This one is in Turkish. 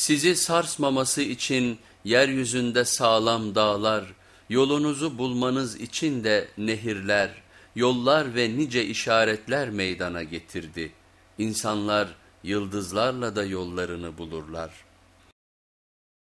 Sizi sarsmaması için yeryüzünde sağlam dağlar, yolunuzu bulmanız için de nehirler, yollar ve nice işaretler meydana getirdi. İnsanlar yıldızlarla da yollarını bulurlar.''